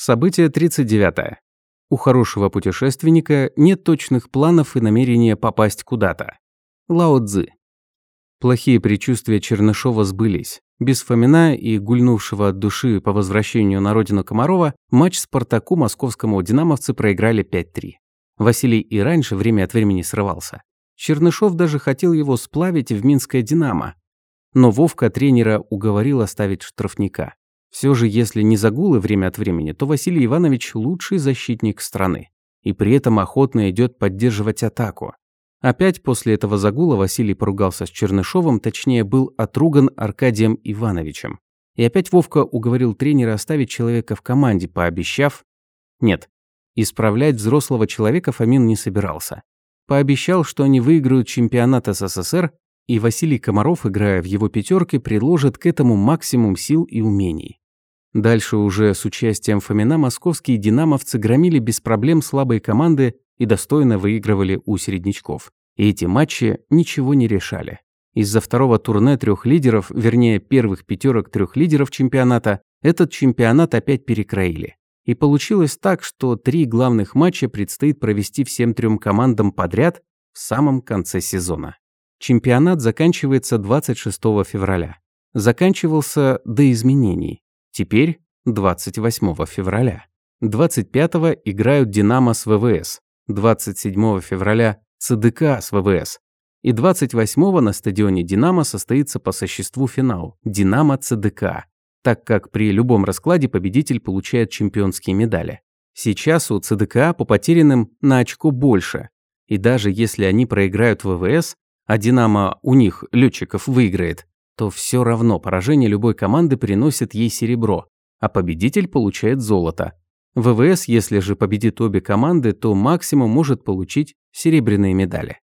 Событие 39. У хорошего путешественника нет точных планов и намерения попасть куда-то. Лао Цзы. Плохие предчувствия Чернышова сбылись. Без Фомина и гульнувшего от души по возвращению на родину Комарова матч «Спартаку» московскому «Динамовцы» проиграли 5-3. Василий и раньше время от времени срывался. Чернышов даже хотел его сплавить в Минское «Динамо». Но Вовка тренера уговорил оставить штрафника. Все же, если не загулы время от времени, то Василий Иванович лучший защитник страны. И при этом охотно идет поддерживать атаку. Опять после этого загула Василий поругался с Чернышовым, точнее, был отруган Аркадием Ивановичем. И опять Вовка уговорил тренера оставить человека в команде, пообещав... Нет, исправлять взрослого человека Фомин не собирался. Пообещал, что они выиграют чемпионат СССР, и Василий Комаров, играя в его пятерке, приложит к этому максимум сил и умений. Дальше уже с участием Фомина московские динамовцы громили без проблем слабые команды и достойно выигрывали у середнячков. И эти матчи ничего не решали. Из-за второго турне трех лидеров, вернее первых пятерок трех лидеров чемпионата, этот чемпионат опять перекроили. И получилось так, что три главных матча предстоит провести всем трем командам подряд в самом конце сезона. Чемпионат заканчивается 26 февраля. Заканчивался до изменений. Теперь 28 февраля. 25-го играют «Динамо» с ВВС. 27 февраля ЦДК с ВВС. И 28-го на стадионе «Динамо» состоится по существу финал «Динамо-ЦДК», так как при любом раскладе победитель получает чемпионские медали. Сейчас у ЦДК по потерянным на очко больше. И даже если они проиграют ВВС, а «Динамо» у них, летчиков, выиграет, то все равно поражение любой команды приносит ей серебро, а победитель получает золото. ВВС, если же победит обе команды, то максимум может получить серебряные медали.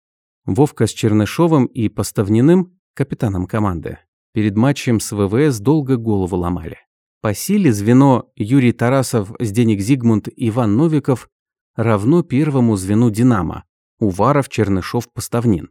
Вовка с Чернышовым и Поставниным, капитаном команды, перед матчем с ВВС долго голову ломали. По силе звено Юрий Тарасов, Сденик Зигмунд, Иван Новиков равно первому звену «Динамо» Уваров, Чернышов, Поставнин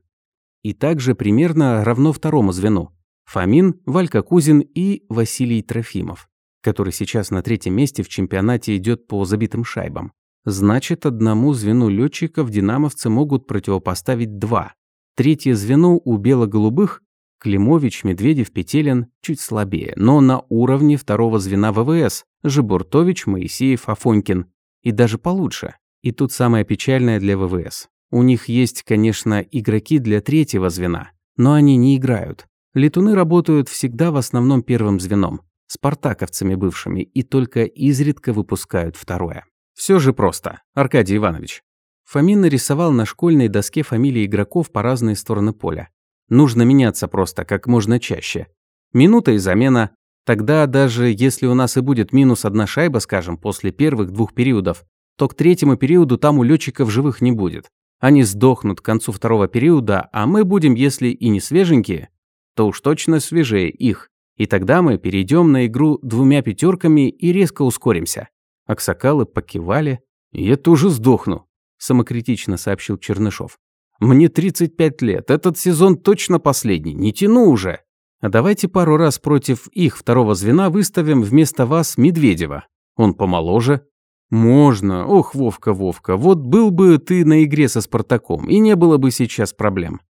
и также примерно равно второму звену – Фомин, Валька Кузин и Василий Трофимов, который сейчас на третьем месте в чемпионате идет по забитым шайбам. Значит, одному звену летчиков динамовцы могут противопоставить два. Третье звено у бело-голубых – Климович, Медведев, Петелин – чуть слабее, но на уровне второго звена ВВС – Жибуртович, Моисеев, Афонькин. И даже получше. И тут самое печальное для ВВС. У них есть, конечно, игроки для третьего звена, но они не играют. Летуны работают всегда в основном первым звеном, спартаковцами бывшими, и только изредка выпускают второе. Все же просто, Аркадий Иванович. Фомин нарисовал на школьной доске фамилии игроков по разные стороны поля. Нужно меняться просто как можно чаще. Минута и замена. Тогда даже если у нас и будет минус одна шайба, скажем, после первых двух периодов, то к третьему периоду там у летчиков живых не будет. Они сдохнут к концу второго периода, а мы будем, если и не свеженькие, то уж точно свежее их. И тогда мы перейдем на игру двумя пятерками и резко ускоримся. Аксакалы покивали. «Я тоже сдохну», – самокритично сообщил Чернышов. «Мне 35 лет, этот сезон точно последний, не тяну уже. А давайте пару раз против их второго звена выставим вместо вас Медведева. Он помоложе, «Можно. Ох, Вовка, Вовка, вот был бы ты на игре со Спартаком, и не было бы сейчас проблем».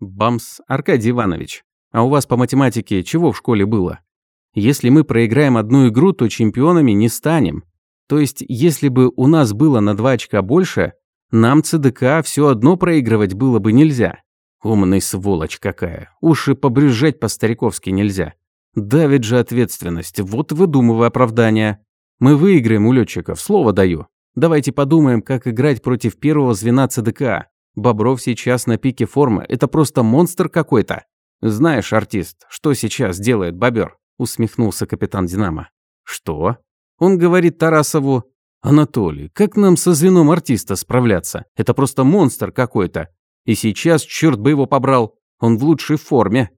«Бамс, Аркадий Иванович, а у вас по математике чего в школе было? Если мы проиграем одну игру, то чемпионами не станем. То есть, если бы у нас было на два очка больше, нам ЦДК все одно проигрывать было бы нельзя. Умный сволочь какая. Уж и побрюзжать по-стариковски нельзя. Давит же ответственность, вот выдумывай оправдания. Мы выиграем у летчиков, слово даю. Давайте подумаем, как играть против первого звена ЦДК. Бобров сейчас на пике формы, это просто монстр какой-то. Знаешь, артист, что сейчас делает Бобер? Усмехнулся капитан Динамо. Что? Он говорит Тарасову, Анатолий, как нам со звеном артиста справляться? Это просто монстр какой-то. И сейчас, черт бы его побрал, он в лучшей форме.